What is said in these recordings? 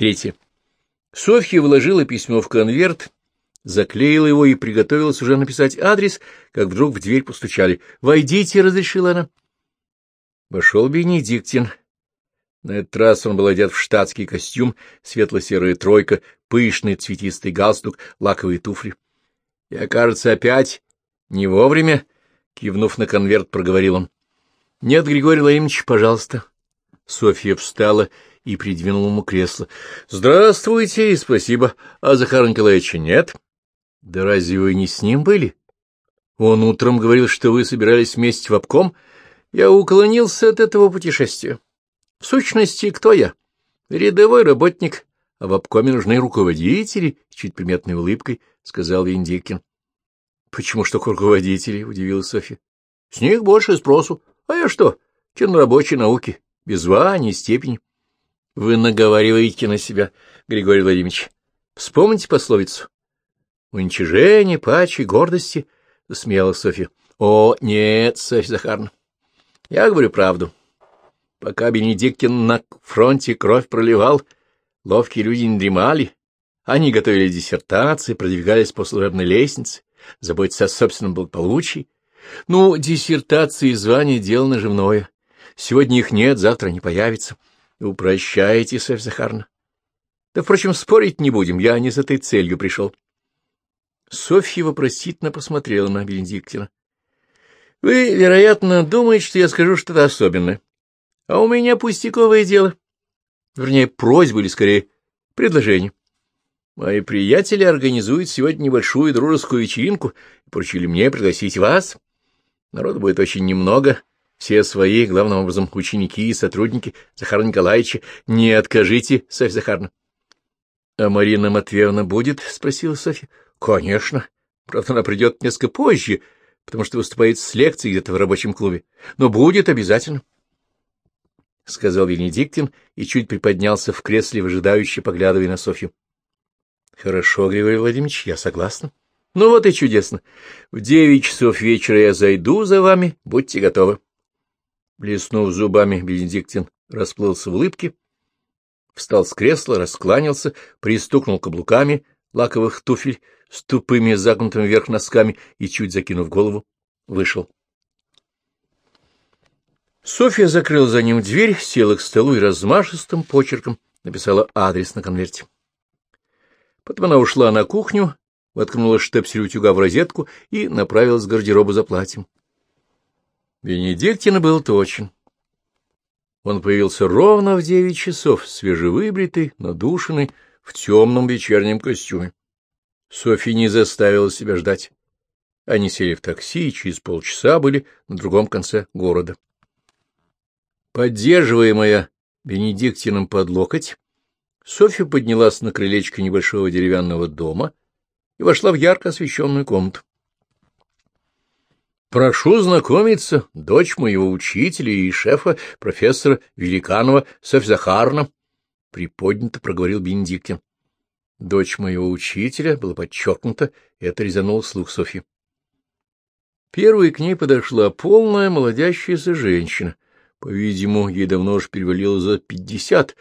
Третье. Софья вложила письмо в конверт, заклеила его и приготовилась уже написать адрес, как вдруг в дверь постучали. «Войдите», — разрешила она. Вошел Бенедиктин. На этот раз он был одет в штатский костюм, светло-серая тройка, пышный цветистый галстук, лаковые туфли. — Я, кажется, опять не вовремя, — кивнув на конверт, проговорил он. — Нет, Григорий Владимирович, пожалуйста. Софья встала и придвинула ему кресло. — Здравствуйте и спасибо. А Захара Николаевича нет? — Да разве вы не с ним были? Он утром говорил, что вы собирались вместе в обком. Я уклонился от этого путешествия. В сущности, кто я? Рядовой работник, а в обкоме нужны руководители, — чуть приметной улыбкой сказал Виндикин. — Почему что руководители? — удивилась Софья. — С них больше спросу. А я что? Чин рабочей науки, без звания, степени. — Вы наговариваете на себя, Григорий Владимирович. Вспомните пословицу. — Уничижение, пачи, гордости, — засмеялась Софья. — О, нет, Софья Захаровна, я говорю правду. Пока Бенедиктин на фронте кровь проливал, ловкие люди не дремали. Они готовили диссертации, продвигались по служебной лестнице, заботятся о собственном благополучии. Ну, диссертации и звания — дело наживное. Сегодня их нет, завтра не появится. Упрощаете, Софья Захаровна. Да, впрочем, спорить не будем, я не с этой целью пришел. Софья вопросительно посмотрела на Бенедиктина. — Вы, вероятно, думаете, что я скажу что-то особенное. А у меня пустяковое дело. Вернее, просьба или, скорее, предложение. Мои приятели организуют сегодня небольшую дружескую вечеринку и поручили мне пригласить вас. Народу будет очень немного. Все свои, главным образом, ученики и сотрудники Захара Николаевича. Не откажите, Софья Захаровна. — А Марина Матвеевна будет? — спросила Софья. — Конечно. Правда, она придет несколько позже, потому что выступает с лекцией где-то в рабочем клубе. Но будет обязательно. —— сказал Венедиктин и чуть приподнялся в кресле, выжидающе поглядывая на Софью. — Хорошо, Григорий Владимирович, я согласна. — Ну вот и чудесно. В девять часов вечера я зайду за вами, будьте готовы. Блеснув зубами, Бенедиктин расплылся в улыбке, встал с кресла, раскланялся, пристукнул каблуками лаковых туфель с тупыми загнутыми вверх носками и, чуть закинув голову, вышел. Софья закрыла за ним дверь, села к столу и размашистым почерком написала адрес на конверте. Потом она ушла на кухню, воткнула штепсель утюга в розетку и направилась к гардеробу за платьем. Бенедиктина был точен. Он появился ровно в девять часов, свежевыбритый, надушенный, в темном вечернем костюме. Софья не заставила себя ждать. Они сели в такси и через полчаса были на другом конце города. Поддерживаемая Бенедиктином под локоть, Софья поднялась на крылечко небольшого деревянного дома и вошла в ярко освещенную комнату. «Прошу знакомиться, дочь моего учителя и шефа, профессора Великанова Софья Захаровна», — приподнято проговорил Бенедиктин. Дочь моего учителя было подчеркнуто, это резануло слух Софьи. Первой к ней подошла полная молодящаяся женщина — по-видимому, ей давно уж перевалило за пятьдесят,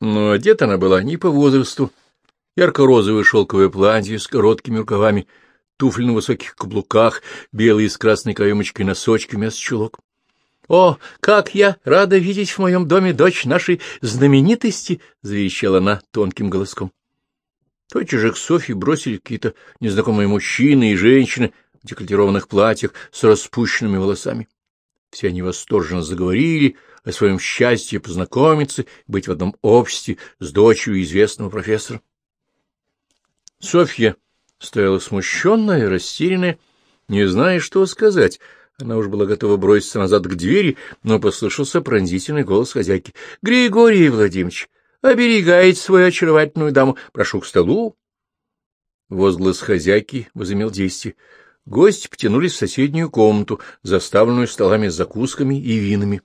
но одета она была не по возрасту. Ярко-розовое шелковое платье с короткими рукавами, туфли на высоких каблуках, белые с красной каемочкой носочки вместо чулок. — О, как я рада видеть в моем доме дочь нашей знаменитости! — заверещала она тонким голоском. Тотчас же к Софье бросили какие-то незнакомые мужчины и женщины в декольтированных платьях с распущенными волосами. Все они восторженно заговорили о своем счастье познакомиться, быть в одном обществе с дочерью известного профессора. Софья стояла смущенная растерянная, не зная, что сказать. Она уж была готова броситься назад к двери, но послышался пронзительный голос хозяйки. — Григорий Владимирович, оберегайте свою очаровательную даму. Прошу к столу. Возглас хозяйки возымел действие. Гости потянулись в соседнюю комнату, заставленную столами с закусками и винами.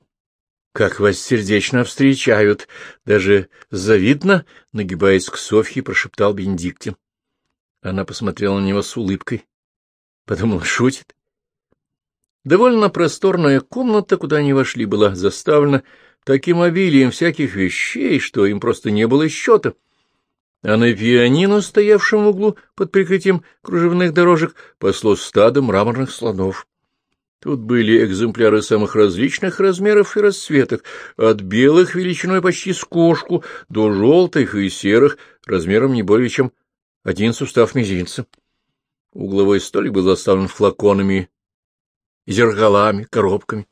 — Как вас сердечно встречают! Даже завидно! — нагибаясь к Софье, прошептал Бенедиктин. Она посмотрела на него с улыбкой. Подумала, шутит. Довольно просторная комната, куда они вошли, была заставлена таким обилием всяких вещей, что им просто не было счета. А на пианино, стоявшем в углу под прикрытием кружевных дорожек, пасло стадо мраморных слонов. Тут были экземпляры самых различных размеров и расцветок, от белых величиной почти с кошку до желтых и серых размером не более чем один сустав мизинца. Угловой столик был заставлен флаконами, зеркалами, коробками.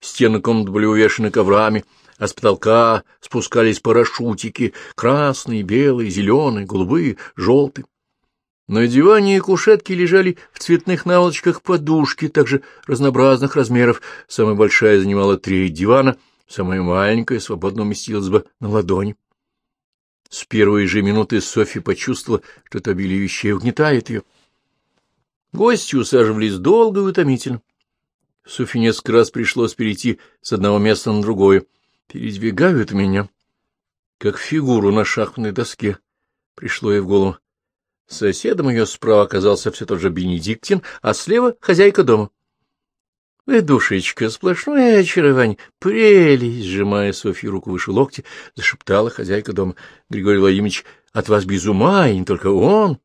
Стены комнат были увешаны коврами, а с потолка спускались парашютики — красные, белые, зеленые, голубые, желтые. На диване и кушетке лежали в цветных наволочках подушки, также разнообразных размеров. Самая большая занимала треть дивана, самая маленькая свободно уместилась бы на ладони. С первой же минуты Софья почувствовала, что это обилие вещей угнетает ее. Гости усаживались долго и утомительно. Софье несколько раз пришлось перейти с одного места на другое. Передвигают меня, как фигуру на шахматной доске, пришло ей в голову. Соседом ее справа оказался все тот же Бенедиктин, а слева — хозяйка дома. — Вы, душечка, сплошное очарование, прелесть! — сжимая Софью руку выше локти, зашептала хозяйка дома. — Григорий Владимирович от вас без ума, и не только он.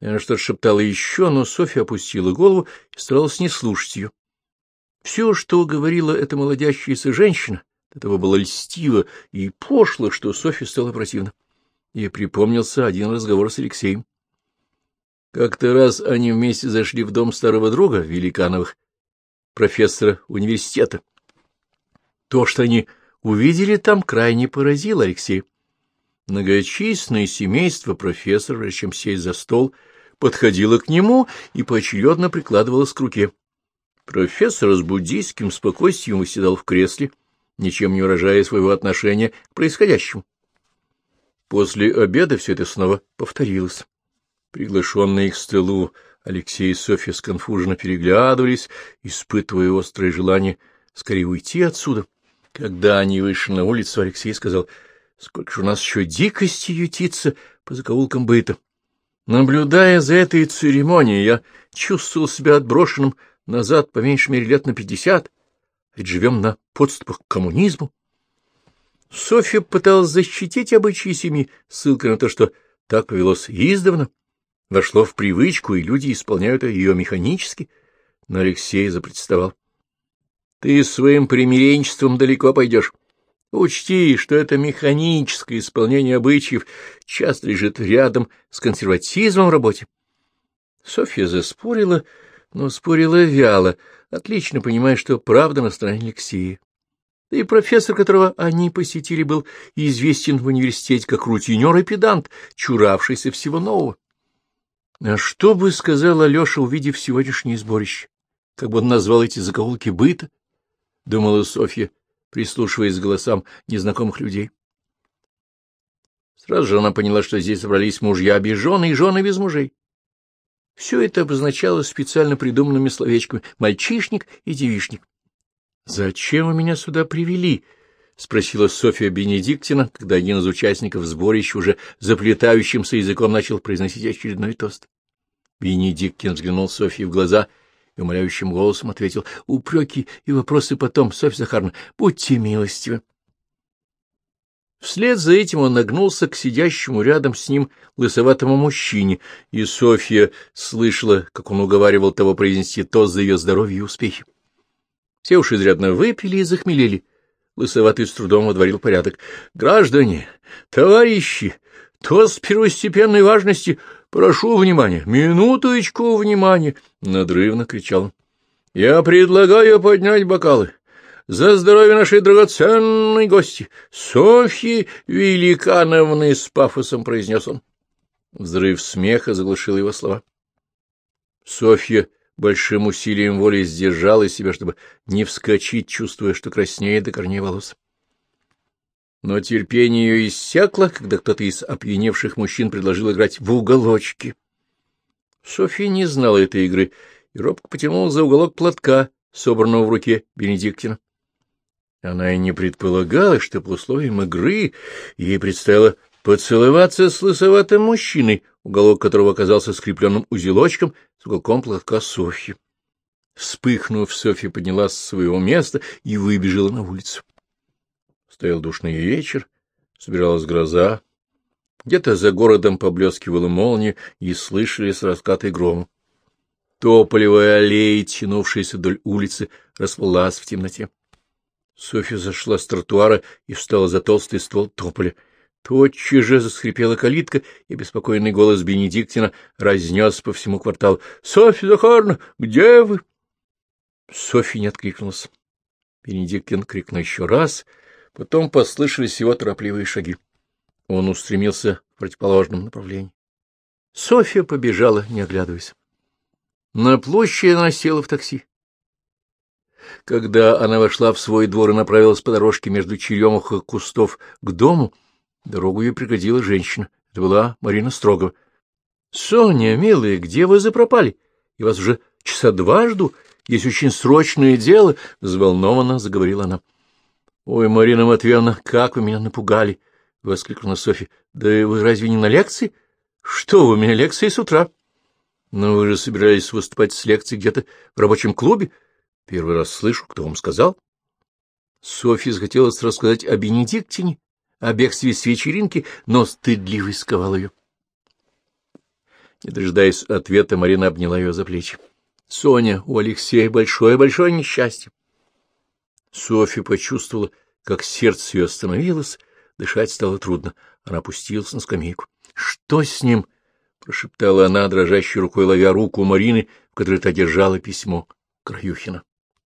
Она что-то шептала еще, но Софья опустила голову и старалась не слушать ее. Все, что говорила эта молодящаяся женщина, этого было льстиво и пошло, что Софье стало противно. Ей припомнился один разговор с Алексеем. Как-то раз они вместе зашли в дом старого друга Великановых, профессора университета. То, что они увидели там, крайне поразило Алексея. Многочисленное семейство профессора, чем сесть за стол, подходило к нему и поочередно прикладывалось к руке. Профессор с буддийским спокойствием выседал в кресле, ничем не выражая своего отношения к происходящему. После обеда все это снова повторилось. Приглашенные к столу Алексей и Софья сконфуженно переглядывались, испытывая острое желание скорее уйти отсюда. Когда они вышли на улицу, Алексей сказал, — Сколько же у нас еще дикости ютится по закоулкам быта. Наблюдая за этой церемонией, я чувствовал себя отброшенным назад по меньшей мере лет на пятьдесят, ведь живем на подступах к коммунизму. Софья пыталась защитить обычаи семьи, ссылкой на то, что так повелось издавна, вошло в привычку, и люди исполняют ее механически, но Алексей запротестовал. — Ты своим примиренчеством далеко пойдешь. Учти, что это механическое исполнение обычаев часто лежит рядом с консерватизмом в работе. Софья заспорила, но спорила вяло, отлично понимая, что правда на стороне Алексея. Да и профессор, которого они посетили, был известен в университете как рутинер и педант, чуравшийся всего нового. А что бы сказал Алеша, увидев сегодняшнее сборище? Как бы он назвал эти закоулки быта? — думала Софья, прислушиваясь к голосам незнакомых людей. Сразу же она поняла, что здесь собрались мужья без жены и жены без мужей. Все это обозначалось специально придуманными словечками «мальчишник» и «девишник». «Зачем вы меня сюда привели?» — спросила Софья Бенедиктина, когда один из участников сборища уже заплетающимся языком начал произносить очередной тост. Бенедиктин взглянул Софье в глаза и умоляющим голосом ответил «Упреки и вопросы потом, Софья Захаровна, будьте милостивы». Вслед за этим он нагнулся к сидящему рядом с ним лысоватому мужчине, и Софья слышала, как он уговаривал того произнести тост за ее здоровье и успехи. Все уж изрядно выпили и захмелели. Лысоватый с трудом водворил порядок. — Граждане, товарищи, тост первостепенной важности, прошу внимания, минуточку внимания! — надрывно кричал Я предлагаю поднять бокалы за здоровье нашей драгоценной гости, Софьи Великановны, — с пафосом произнес он. Взрыв смеха заглушил его слова. Софья большим усилием воли сдержала себя, чтобы не вскочить, чувствуя, что краснеет до корней волос. Но терпение ее иссякло, когда кто-то из опьяневших мужчин предложил играть в уголочки. Софья не знала этой игры и робко потянула за уголок платка, собранного в руке Бенедиктина. Она и не предполагала, что по условиям игры ей предстояло поцеловаться с лысоватым мужчиной, уголок которого оказался скрепленным узелочком с уголком платка Софьи. Вспыхнув, Софья поднялась с своего места и выбежала на улицу. Стоял душный вечер, собиралась гроза. Где-то за городом поблескивала молния, и слышались раскаты грома. Тополевая аллея, тянувшаяся вдоль улицы, расплылась в темноте. Софья зашла с тротуара и встала за толстый ствол тополя. Тотчас же заскрипела калитка, и беспокойный голос Бенедиктина разнес по всему кварталу. — Софья Захаровна, где вы? Софья не откликнулась. Бенедиктин крикнул еще раз — Потом послышались его торопливые шаги. Он устремился в противоположном направлении. Софья побежала, не оглядываясь. На площади она села в такси. Когда она вошла в свой двор и направилась по дорожке между черемух и кустов к дому, дорогу ей пригодила женщина. Это была Марина Строгова. — Соня, милая, где вы запропали? Я вас уже часа два жду. Есть очень срочное дело, — взволнованно заговорила она. Ой, Марина Матвеевна, как вы меня напугали! — воскликнула Софья. — Да вы разве не на лекции? — Что вы, у меня лекции с утра. — Но вы же собирались выступать с лекцией где-то в рабочем клубе. Первый раз слышу, кто вам сказал. Софья захотелось рассказать о Бенедиктине, о бегстве с вечеринки, но стыдливый сковал ее. Не дожидаясь ответа, Марина обняла ее за плечи. — Соня, у Алексея большое-большое несчастье. Софья почувствовала, как сердце ее остановилось, дышать стало трудно. Она опустилась на скамейку. — Что с ним? — прошептала она, дрожащей рукой ловя руку Марины, в которой та держала письмо Краюхина.